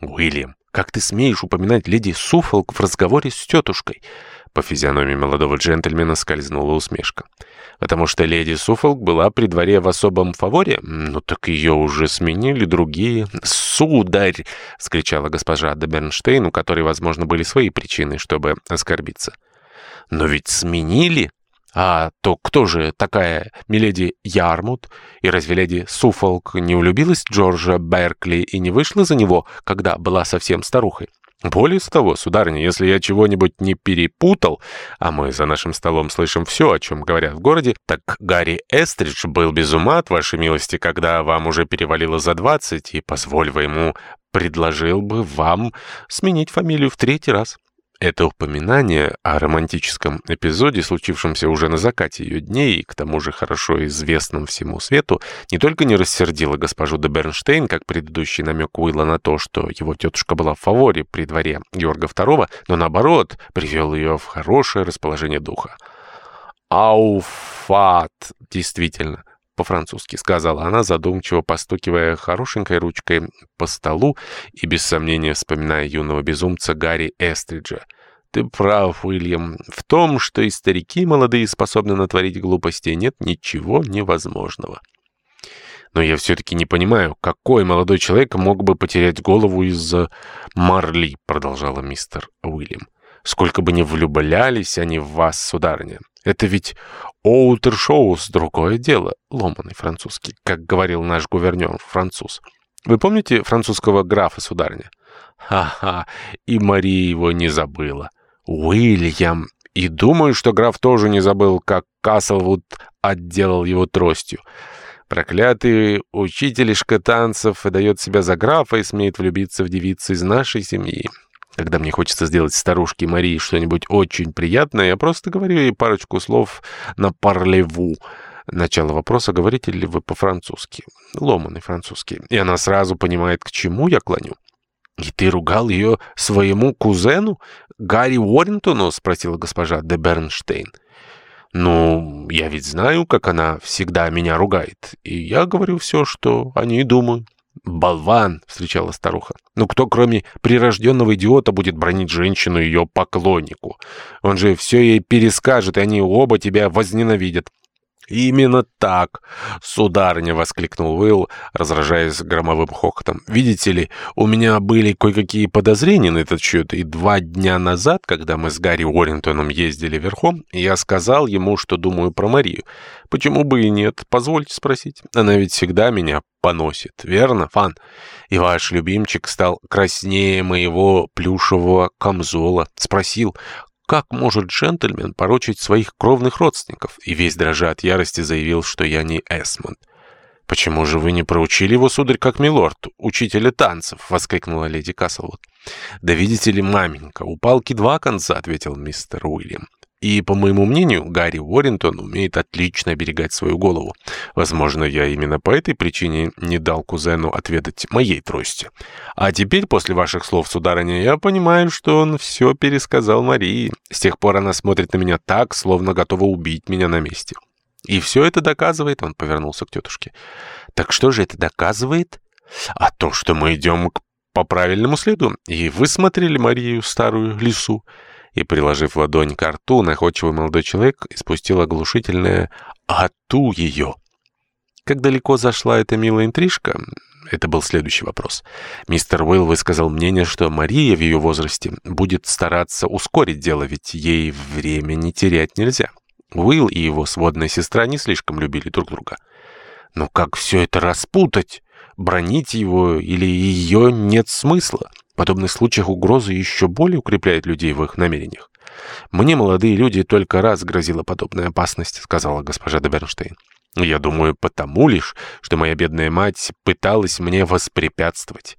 Уильям, как ты смеешь упоминать леди Суффолк в разговоре с тетушкой?» По физиономии молодого джентльмена скользнула усмешка. «Потому что леди Суффолк была при дворе в особом фаворе? Ну так ее уже сменили другие». «Сударь!» — вскричала госпожа де Бернштейн, у которой, возможно, были свои причины, чтобы оскорбиться. «Но ведь сменили!» А то кто же такая миледи Ярмут? И разве леди Суфолк не влюбилась в Джорджа Беркли и не вышла за него, когда была совсем старухой? Более того, сударыня, если я чего-нибудь не перепутал, а мы за нашим столом слышим все, о чем говорят в городе, так Гарри Эстридж был без ума от вашей милости, когда вам уже перевалило за двадцать, и, позволь ему, предложил бы вам сменить фамилию в третий раз. Это упоминание о романтическом эпизоде, случившемся уже на закате ее дней и к тому же хорошо известном всему свету, не только не рассердило госпожу де Бернштейн, как предыдущий намек Уилла на то, что его тетушка была в фаворе при дворе Георга II, но наоборот привел ее в хорошее расположение духа. «Ауфат!» Действительно, по-французски», — сказала она, задумчиво постукивая хорошенькой ручкой по столу и, без сомнения, вспоминая юного безумца Гарри Эстриджа. «Ты прав, Уильям. В том, что и старики молодые способны натворить глупости, нет ничего невозможного». «Но я все-таки не понимаю, какой молодой человек мог бы потерять голову из-за Марли», — продолжала мистер Уильям. «Сколько бы ни влюблялись они в вас, сударыня. Это ведь Оутершоус — другое дело, ломаный французский, как говорил наш гувернер француз. Вы помните французского графа, сударыня? Ха-ха, и Мария его не забыла. Уильям. И думаю, что граф тоже не забыл, как Каслвуд отделал его тростью. Проклятый учителишка танцев выдает себя за графа и смеет влюбиться в девицу из нашей семьи. Когда мне хочется сделать старушке Марии что-нибудь очень приятное, я просто говорю ей парочку слов на парлеву. Начало вопроса, говорите ли вы по-французски? Ломаный французский. И она сразу понимает, к чему я клоню. «И ты ругал ее своему кузену, Гарри Уоррентону?» — спросила госпожа де Бернштейн. «Ну, я ведь знаю, как она всегда меня ругает, и я говорю все, что о ней думаю». «Болван!» — встречала старуха. «Ну кто, кроме прирожденного идиота, будет бронить женщину ее поклоннику? Он же все ей перескажет, и они оба тебя возненавидят. «Именно так!» — сударыня воскликнул Уилл, разражаясь громовым хохотом. «Видите ли, у меня были кое-какие подозрения на этот счет, и два дня назад, когда мы с Гарри Уоррентоном ездили верхом, я сказал ему, что думаю про Марию. Почему бы и нет? Позвольте спросить. Она ведь всегда меня поносит, верно, Фан? И ваш любимчик стал краснее моего плюшевого камзола. Спросил, как может джентльмен порочить своих кровных родственников? И весь дрожа от ярости заявил, что я не Эсмонд. «Почему же вы не проучили его, сударь, как милорд, учителя танцев?» — воскликнула леди Каслвуд. «Да видите ли, маменька, у палки два конца», — ответил мистер Уильям. И, по моему мнению, Гарри Уоррингтон умеет отлично оберегать свою голову. Возможно, я именно по этой причине не дал кузену отведать моей трости. А теперь, после ваших слов, сударыня, я понимаю, что он все пересказал Марии. С тех пор она смотрит на меня так, словно готова убить меня на месте. И все это доказывает, он повернулся к тетушке. Так что же это доказывает? А то, что мы идем по правильному следу, и вы смотрели Марию, старую лису и, приложив ладонь к рту, находчивый молодой человек испустил оглушительное «Ату ее!». Как далеко зашла эта милая интрижка? Это был следующий вопрос. Мистер Уилл высказал мнение, что Мария в ее возрасте будет стараться ускорить дело, ведь ей время не терять нельзя. Уилл и его сводная сестра не слишком любили друг друга. Но как все это распутать? Бронить его или ее нет смысла? В подобных случаях угроза еще более укрепляет людей в их намерениях. «Мне, молодые люди, только раз грозила подобная опасность», — сказала госпожа де Бернштейн. «Я думаю, потому лишь, что моя бедная мать пыталась мне воспрепятствовать.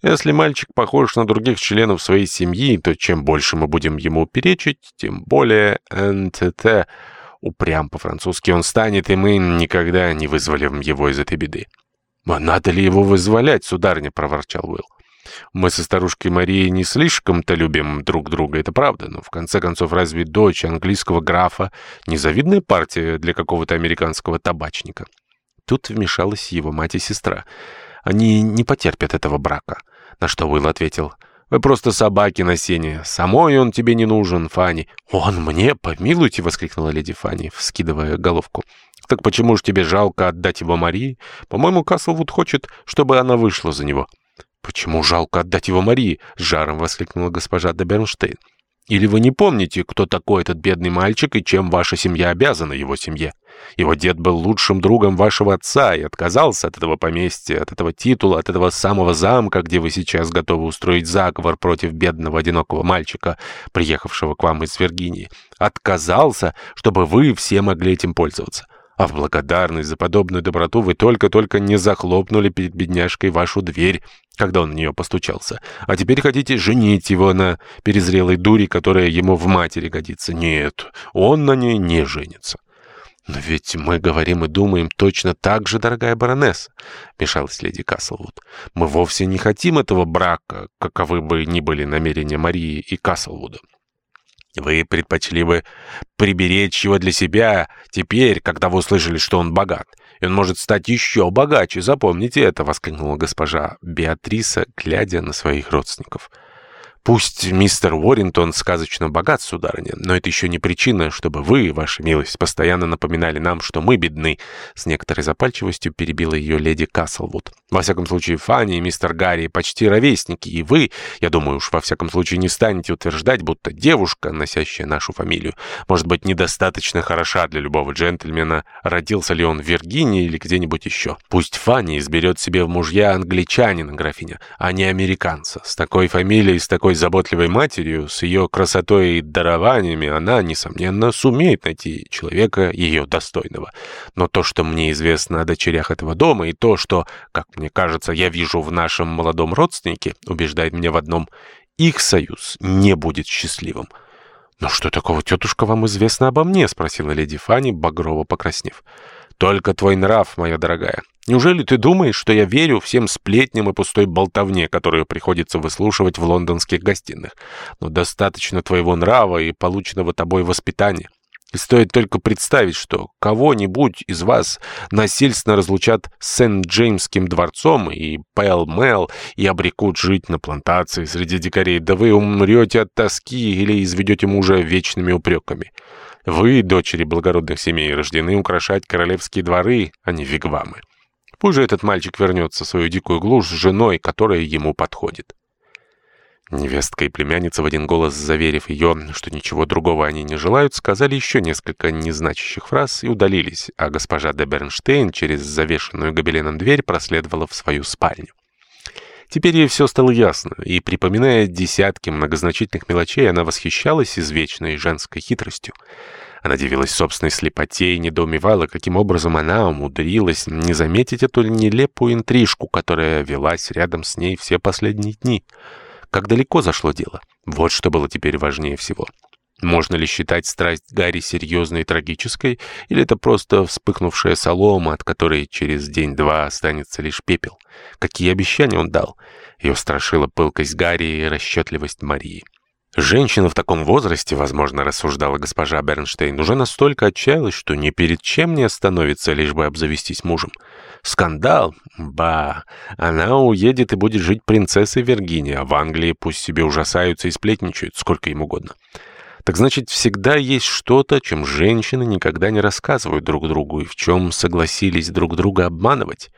Если мальчик похож на других членов своей семьи, то чем больше мы будем ему перечить, тем более НТТ упрям по-французски он станет, и мы никогда не вызволим его из этой беды». «А надо ли его вызволять, сударыня?» — проворчал Уилл. Мы со старушкой Марией не слишком-то любим друг друга, это правда, но в конце концов разве дочь английского графа незавидная партия для какого-то американского табачника? Тут вмешалась его мать и сестра. Они не потерпят этого брака. На что Уилл ответил, «Вы просто собаки на сене. Самой он тебе не нужен, Фанни». «Он мне? Помилуйте!» — воскликнула леди Фанни, вскидывая головку. «Так почему же тебе жалко отдать его Марии? По-моему, Каслвуд хочет, чтобы она вышла за него». «Почему жалко отдать его Марии?» — с жаром воскликнула госпожа де Бернштейн. Или вы не помните, кто такой этот бедный мальчик и чем ваша семья обязана его семье? Его дед был лучшим другом вашего отца и отказался от этого поместья, от этого титула, от этого самого замка, где вы сейчас готовы устроить заговор против бедного одинокого мальчика, приехавшего к вам из Виргинии. Отказался, чтобы вы все могли этим пользоваться. А в благодарность за подобную доброту вы только-только не захлопнули перед бедняжкой вашу дверь, когда он в нее постучался. А теперь хотите женить его на перезрелой дури, которая ему в матери годится. Нет, он на ней не женится. «Но ведь мы говорим и думаем точно так же, дорогая баронесса», — мешалась леди Каслвуд. «Мы вовсе не хотим этого брака, каковы бы ни были намерения Марии и Каслвуда. Вы предпочли бы приберечь его для себя теперь, когда вы услышали, что он богат. И он может стать еще богаче, запомните это!» — воскликнула госпожа Беатриса, глядя на своих родственников. Пусть мистер Уоррингтон сказочно богат, сударыня, но это еще не причина, чтобы вы, ваша милость, постоянно напоминали нам, что мы бедны. С некоторой запальчивостью перебила ее леди Каслвуд. Во всяком случае, Фанни и мистер Гарри почти ровесники, и вы, я думаю уж, во всяком случае не станете утверждать, будто девушка, носящая нашу фамилию, может быть недостаточно хороша для любого джентльмена, родился ли он в Виргинии или где-нибудь еще. Пусть Фанни изберет себе в мужья англичанина, графиня, а не американца. С такой фамилией, с такой заботливой матерью, с ее красотой и дарованиями, она, несомненно, сумеет найти человека ее достойного. Но то, что мне известно о дочерях этого дома, и то, что, как мне кажется, я вижу в нашем молодом родственнике, убеждает меня в одном — их союз не будет счастливым. «Но что такого, тетушка, вам известно обо мне?» — спросила леди Фанни, багрово покраснев. «Только твой нрав, моя дорогая. Неужели ты думаешь, что я верю всем сплетням и пустой болтовне, которую приходится выслушивать в лондонских гостиных? Но достаточно твоего нрава и полученного тобой воспитания. И стоит только представить, что кого-нибудь из вас насильственно разлучат с Сент-Джеймским дворцом и Пэл-Мэл и обрекут жить на плантации среди дикарей, да вы умрете от тоски или изведете мужа вечными упреками. Вы, дочери благородных семей, рождены украшать королевские дворы, а не вигвамы. Же этот мальчик вернется в свою дикую глушь с женой, которая ему подходит. Невестка и племянница в один голос, заверив ее, что ничего другого они не желают, сказали еще несколько незначащих фраз и удалились, а госпожа де Бернштейн через завешенную гобеленом дверь проследовала в свою спальню. Теперь ей все стало ясно, и, припоминая десятки многозначительных мелочей, она восхищалась извечной женской хитростью. Она дивилась собственной слепоте и недоумевала, каким образом она умудрилась не заметить эту нелепую интрижку, которая велась рядом с ней все последние дни. Как далеко зашло дело? Вот что было теперь важнее всего. Можно ли считать страсть Гарри серьезной и трагической, или это просто вспыхнувшая солома, от которой через день-два останется лишь пепел? Какие обещания он дал? Ее страшила пылкость Гарри и расчетливость Марии. Женщина в таком возрасте, возможно, рассуждала госпожа Бернштейн, уже настолько отчаялась, что ни перед чем не остановится, лишь бы обзавестись мужем. Скандал? Ба! Она уедет и будет жить принцессой Виргинии, а в Англии пусть себе ужасаются и сплетничают, сколько им угодно. Так значит, всегда есть что-то, чем женщины никогда не рассказывают друг другу и в чем согласились друг друга обманывать.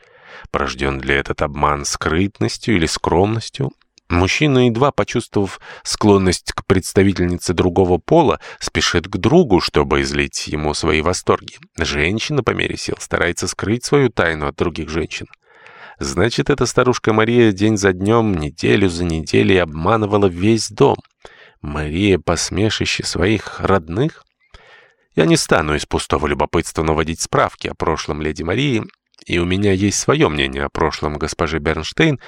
Порожден ли этот обман скрытностью или скромностью? Мужчина, едва почувствовав склонность к представительнице другого пола, спешит к другу, чтобы излить ему свои восторги. Женщина, по мере сил, старается скрыть свою тайну от других женщин. Значит, эта старушка Мария день за днем, неделю за неделей обманывала весь дом. Мария — посмешище своих родных? Я не стану из пустого любопытства наводить справки о прошлом леди Марии, и у меня есть свое мнение о прошлом госпожи Бернштейн,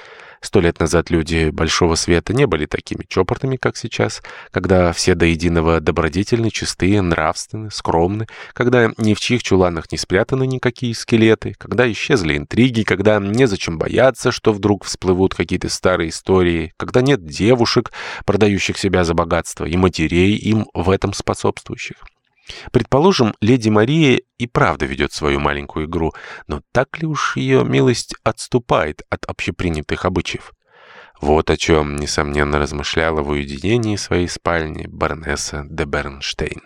Сто лет назад люди Большого Света не были такими чопортными, как сейчас, когда все до единого добродетельны, чистые, нравственны, скромны, когда ни в чьих чуланах не спрятаны никакие скелеты, когда исчезли интриги, когда незачем бояться, что вдруг всплывут какие-то старые истории, когда нет девушек, продающих себя за богатство, и матерей им в этом способствующих. Предположим, леди Мария и правда ведет свою маленькую игру, но так ли уж ее милость отступает от общепринятых обычаев? Вот о чем, несомненно, размышляла в уединении своей спальни баронесса де Бернштейн.